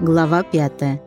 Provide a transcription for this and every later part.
Глава пятая.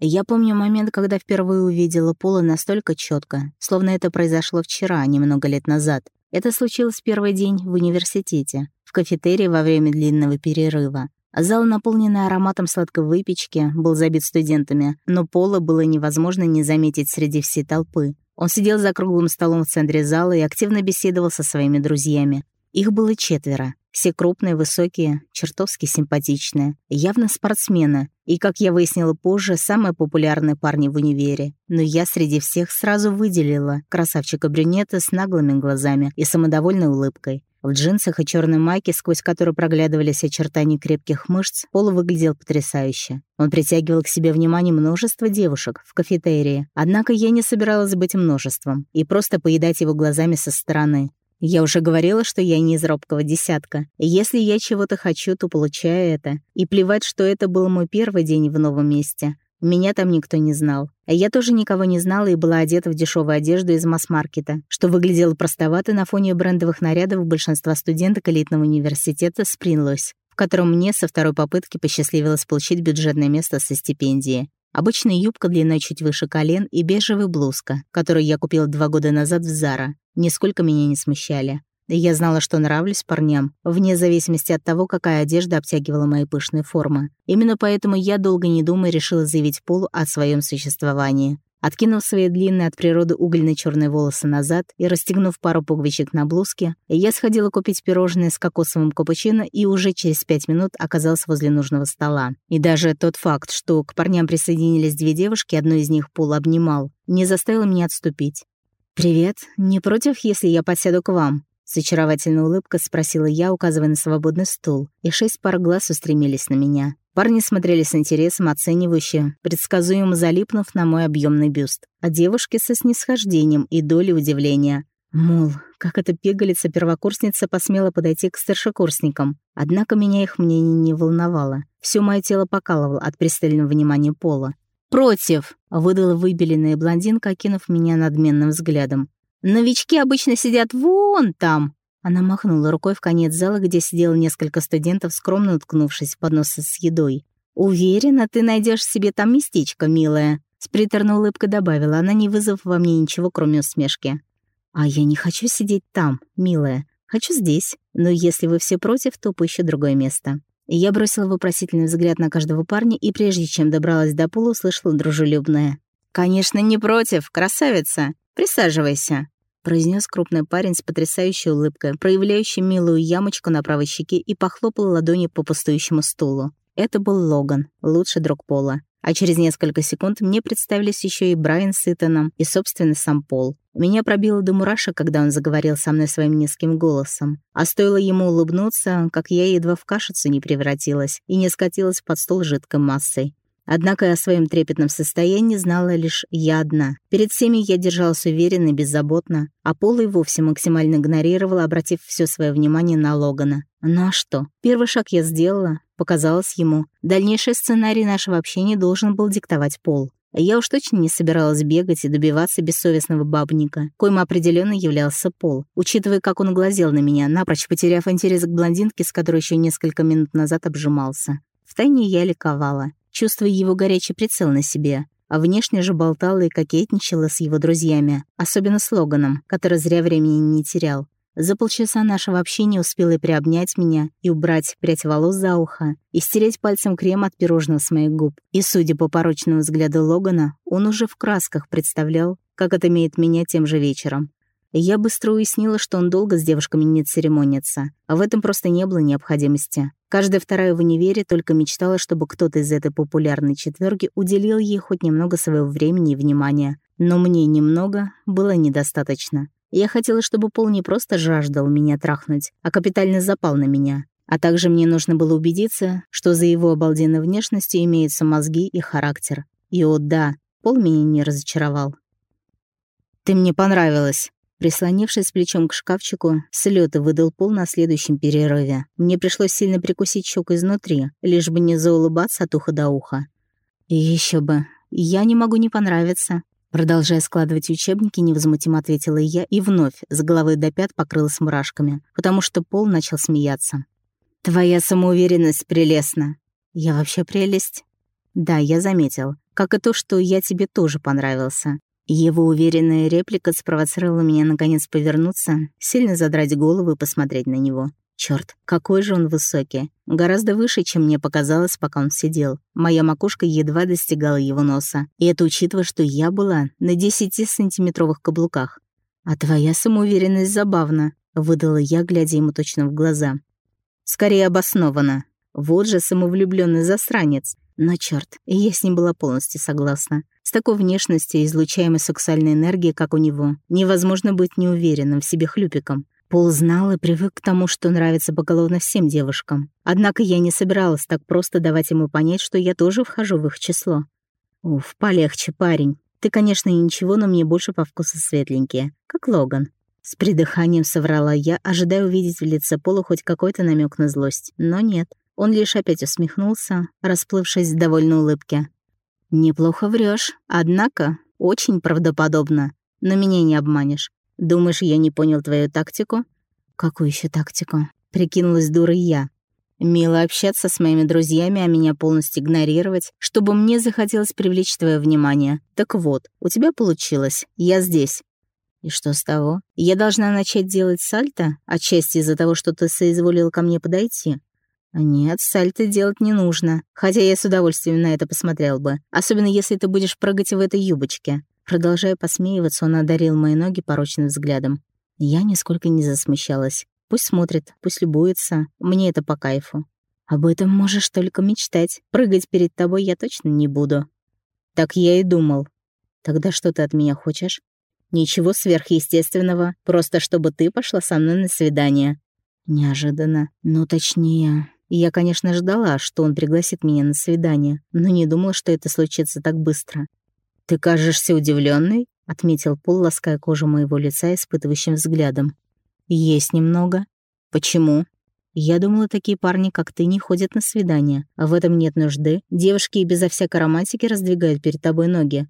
Я помню момент, когда впервые увидела Пола настолько четко, словно это произошло вчера, а не много лет назад. Это случилось первый день в университете, в кафетерии во время длинного перерыва. Зал, наполненный ароматом сладкой выпечки, был забит студентами, но Пола было невозможно не заметить среди всей толпы. Он сидел за круглым столом в центре зала и активно беседовал со своими друзьями. Их было четверо. Все крупные, высокие, чертовски симпатичные, явно спортсмены, и, как я выяснила позже, самые популярные парни в универе. Но я среди всех сразу выделила красавчика-брюнета с наглыми глазами и самодовольной улыбкой. В джинсах и черной майке, сквозь которую проглядывались очертания крепких мышц, Пол выглядел потрясающе. Он притягивал к себе внимание множество девушек в кафетерии. Однако я не собиралась быть множеством и просто поедать его глазами со стороны. Я уже говорила, что я не из робкого десятка. Если я чего-то хочу, то получаю это. И плевать, что это был мой первый день в новом месте. Меня там никто не знал. Я тоже никого не знала и была одета в дешевую одежду из масс-маркета, что выглядело простовато на фоне брендовых нарядов большинства студенток элитного университета Спринлойс, в котором мне со второй попытки посчастливилось получить бюджетное место со стипендией. Обычная юбка длиной чуть выше колен и бежевая блузка, которую я купила два года назад в Зара нисколько меня не смущали. Я знала, что нравлюсь парням, вне зависимости от того, какая одежда обтягивала мои пышные формы. Именно поэтому я, долго не думая, решила заявить Полу о своем существовании. Откинув свои длинные от природы угольно черные волосы назад и расстегнув пару пуговичек на блузке, я сходила купить пирожные с кокосовым капучино и уже через пять минут оказалась возле нужного стола. И даже тот факт, что к парням присоединились две девушки, одну из них Пол обнимал, не заставил меня отступить. «Привет. Не против, если я подсяду к вам?» С очаровательной улыбкой спросила я, указывая на свободный стул, и шесть пар глаз устремились на меня. Парни смотрели с интересом, оценивающе, предсказуемо залипнув на мой объемный бюст, а девушки со снисхождением и долей удивления. Мол, как эта пегалица-первокурсница посмела подойти к старшекурсникам. Однако меня их мнение не волновало. Всё мое тело покалывало от пристального внимания пола. «Против!» — выдала выбеленная блондинка, окинув меня надменным взглядом. «Новички обычно сидят вон там!» Она махнула рукой в конец зала, где сидело несколько студентов, скромно уткнувшись в подносы с едой. «Уверена, ты найдешь себе там местечко, милая», — с приторной улыбкой добавила она, не вызвав во мне ничего, кроме усмешки. «А я не хочу сидеть там, милая. Хочу здесь. Но если вы все против, то поищу другое место». Я бросила вопросительный взгляд на каждого парня и прежде чем добралась до пола, услышала дружелюбное. «Конечно, не против, красавица. Присаживайся», — произнес крупный парень с потрясающей улыбкой, проявляющий милую ямочку на правой щеке и похлопал ладонью по пустующему стулу. Это был Логан, лучший друг Пола. А через несколько секунд мне представились еще и Брайан с Итаном, и, собственно, сам Пол. Меня пробило до мурашек, когда он заговорил со мной своим низким голосом. А стоило ему улыбнуться, как я едва в кашицу не превратилась и не скатилась под стол жидкой массой. Однако о своем трепетном состоянии знала лишь я одна. Перед всеми я держалась уверенно и беззаботно, а Пол и вовсе максимально игнорировал, обратив все свое внимание на Логана. Ну а что? Первый шаг я сделала, показалось ему. Дальнейший сценарий нашего общения должен был диктовать Пол. Я уж точно не собиралась бегать и добиваться бессовестного бабника, коим определенно являлся Пол, учитывая, как он глазел на меня, напрочь потеряв интерес к блондинке, с которой еще несколько минут назад обжимался. Втайне я ликовала чувствуя его горячий прицел на себе, а внешне же болтала и кокетничала с его друзьями, особенно с Логаном, который зря времени не терял. За полчаса нашего общения успел и приобнять меня, и убрать прядь волос за ухо, и стереть пальцем крем от пирожного с моих губ. И, судя по порочному взгляду Логана, он уже в красках представлял, как это имеет меня тем же вечером. Я быстро уяснила, что он долго с девушками не церемонится, а в этом просто не было необходимости. Каждая вторая в универе только мечтала, чтобы кто-то из этой популярной четверки уделил ей хоть немного своего времени и внимания. Но мне немного было недостаточно. Я хотела, чтобы Пол не просто жаждал меня трахнуть, а капитально запал на меня. А также мне нужно было убедиться, что за его обалденной внешностью имеются мозги и характер. И о да, Пол меня не разочаровал. «Ты мне понравилась», Прислонившись плечом к шкафчику, слёты выдал пол на следующем перерыве. Мне пришлось сильно прикусить щеку изнутри, лишь бы не заулыбаться от уха до уха. И еще бы. Я не могу не понравиться. Продолжая складывать учебники, невозмутимо ответила я и вновь с головы до пят покрылась мурашками, потому что Пол начал смеяться. «Твоя самоуверенность прелестна». Я вообще прелесть. Да, я заметил. Как и то, что я тебе тоже понравился. Его уверенная реплика спровоцировала меня наконец повернуться, сильно задрать голову и посмотреть на него. Черт, какой же он высокий. Гораздо выше, чем мне показалось, пока он сидел. Моя макушка едва достигала его носа. И это учитывая, что я была на 10-сантиметровых каблуках. «А твоя самоуверенность забавна», — выдала я, глядя ему точно в глаза. «Скорее обоснована. Вот же самовлюбленный засранец. Но черт, я с ним была полностью согласна. С такой внешностью и излучаемой сексуальной энергией, как у него, невозможно быть неуверенным в себе хлюпиком. Пол знал и привык к тому, что нравится поголовно всем девушкам. Однако я не собиралась так просто давать ему понять, что я тоже вхожу в их число. Уф, полегче, парень. Ты, конечно, ничего, но мне больше по вкусу светленькие, как Логан. С придыханием соврала я, ожидая увидеть в лице Пола хоть какой-то намек на злость. Но нет. Он лишь опять усмехнулся, расплывшись в довольной улыбке. «Неплохо врешь, однако очень правдоподобно. Но меня не обманешь. Думаешь, я не понял твою тактику?» «Какую еще тактику?» — прикинулась дурой я. «Мило общаться с моими друзьями, а меня полностью игнорировать, чтобы мне захотелось привлечь твое внимание. Так вот, у тебя получилось. Я здесь. И что с того? Я должна начать делать сальто, отчасти из-за того, что ты соизволил ко мне подойти. Нет, сальто делать не нужно, хотя я с удовольствием на это посмотрел бы, особенно если ты будешь прыгать в этой юбочке. Продолжая посмеиваться, он одарил мои ноги порочным взглядом. Я нисколько не засмущалась. Пусть смотрит, пусть любуется, мне это по кайфу. Об этом можешь только мечтать. Прыгать перед тобой я точно не буду. Так я и думал. Тогда что ты от меня хочешь? Ничего сверхъестественного, просто чтобы ты пошла со мной на свидание. Неожиданно, ну точнее, я, конечно, ждала, что он пригласит меня на свидание, но не думала, что это случится так быстро. «Ты кажешься удивленной, отметил Пол, лаская кожу моего лица испытывающим взглядом. «Есть немного. Почему?» «Я думала, такие парни, как ты, не ходят на свидания, а в этом нет нужды. Девушки и безо всякой романтики раздвигают перед тобой ноги.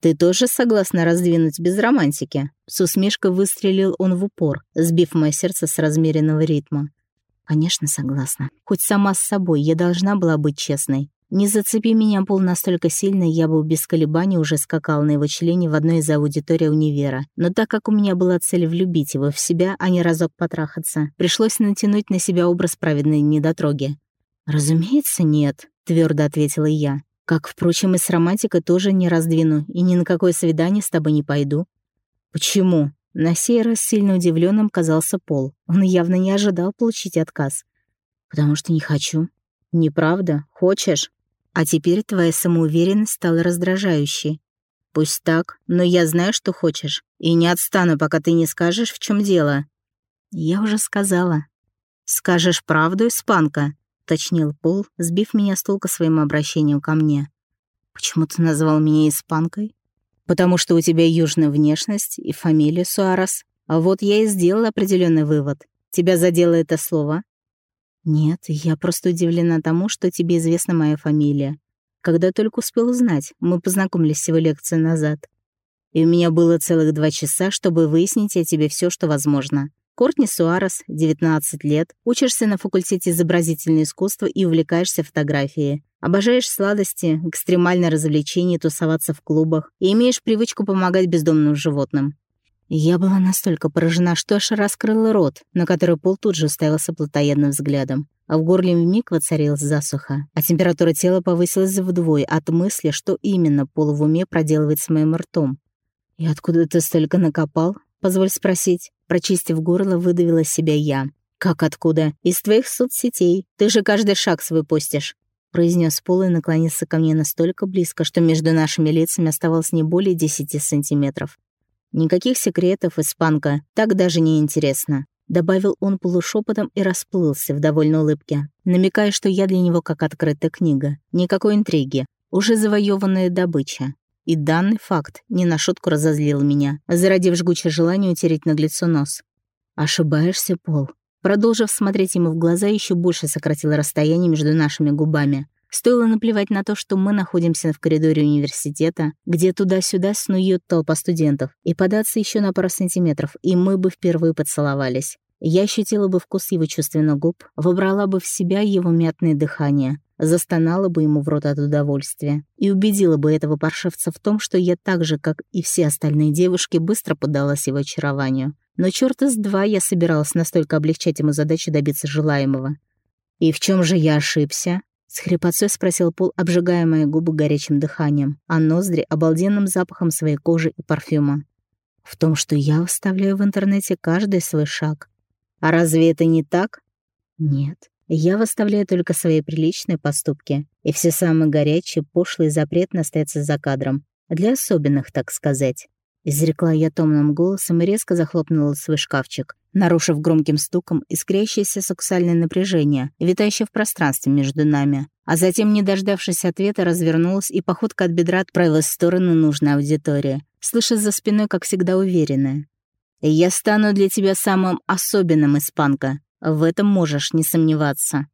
Ты тоже согласна раздвинуть без романтики?» С усмешкой выстрелил он в упор, сбив мое сердце с размеренного ритма. Конечно, согласна. Хоть сама с собой я должна была быть честной. Не зацепи меня пол настолько сильно, я бы без колебаний уже скакал на его члене в одной из аудиторий универа. Но так как у меня была цель влюбить его в себя, а не разок потрахаться, пришлось натянуть на себя образ праведной недотроги. «Разумеется, нет», — твердо ответила я. «Как, впрочем, и с романтикой тоже не раздвину, и ни на какое свидание с тобой не пойду». «Почему?» На сей раз сильно удивленным казался Пол. Он явно не ожидал получить отказ. «Потому что не хочу». «Неправда? Хочешь?» «А теперь твоя самоуверенность стала раздражающей». «Пусть так, но я знаю, что хочешь. И не отстану, пока ты не скажешь, в чем дело». «Я уже сказала». «Скажешь правду, испанка?» — уточнил Пол, сбив меня с толка своим обращением ко мне. «Почему ты назвал меня испанкой?» Потому что у тебя южная внешность и фамилия Суарес. А вот я и сделала определенный вывод. Тебя задело это слово? Нет, я просто удивлена тому, что тебе известна моя фамилия. Когда только успел узнать, мы познакомились всего лекцию назад. И у меня было целых два часа, чтобы выяснить о тебе все, что возможно. Кортни Суарес, 19 лет, учишься на факультете изобразительного искусства и увлекаешься фотографией. Обожаешь сладости, экстремальное развлечение, тусоваться в клубах и имеешь привычку помогать бездомным животным. Я была настолько поражена, что аж раскрыла рот, на который Пол тут же уставился плотоядным взглядом. А в горле вмиг воцарилась засуха, а температура тела повысилась вдвое от мысли, что именно Пол в уме проделывает с моим ртом. «И откуда ты столько накопал?» «Позволь спросить». Прочистив горло, выдавила себя я. «Как откуда? Из твоих соцсетей. Ты же каждый шаг свой постишь». Произнес Пол и наклонился ко мне настолько близко, что между нашими лицами оставалось не более десяти сантиметров. «Никаких секретов, испанка. Так даже не интересно», — добавил он полушепотом и расплылся в довольной улыбке, намекая, что я для него как открытая книга. Никакой интриги. Уже завоеванная добыча. И данный факт не на шутку разозлил меня, зародив жгучее желание утереть наглецо нос. «Ошибаешься, Пол». Продолжив смотреть ему в глаза, еще больше сократил расстояние между нашими губами. Стоило наплевать на то, что мы находимся в коридоре университета, где туда-сюда снует толпа студентов, и податься еще на пару сантиметров, и мы бы впервые поцеловались. Я ощутила бы вкус его чувственных губ, вобрала бы в себя его мятное дыхание, застонала бы ему в рот от удовольствия и убедила бы этого паршивца в том, что я так же, как и все остальные девушки, быстро поддалась его очарованию. Но черт из два я собиралась настолько облегчать ему задачу добиться желаемого. «И в чем же я ошибся?» С хрипотцой спросил Пол, обжигая мои губы горячим дыханием, а ноздри — обалденным запахом своей кожи и парфюма. «В том, что я оставляю в интернете каждый свой шаг. А разве это не так?» «Нет. Я выставляю только свои приличные поступки, и все самые горячие, пошлые запретно остаются за кадром. Для особенных, так сказать. Изрекла я томным голосом и резко захлопнула свой шкафчик, нарушив громким стуком искрящееся сексуальное напряжение, витающее в пространстве между нами. А затем, не дождавшись ответа, развернулась и походка от бедра отправилась в сторону нужной аудитории, слыша за спиной, как всегда, уверенная. «Я стану для тебя самым особенным, испанка. В этом можешь не сомневаться.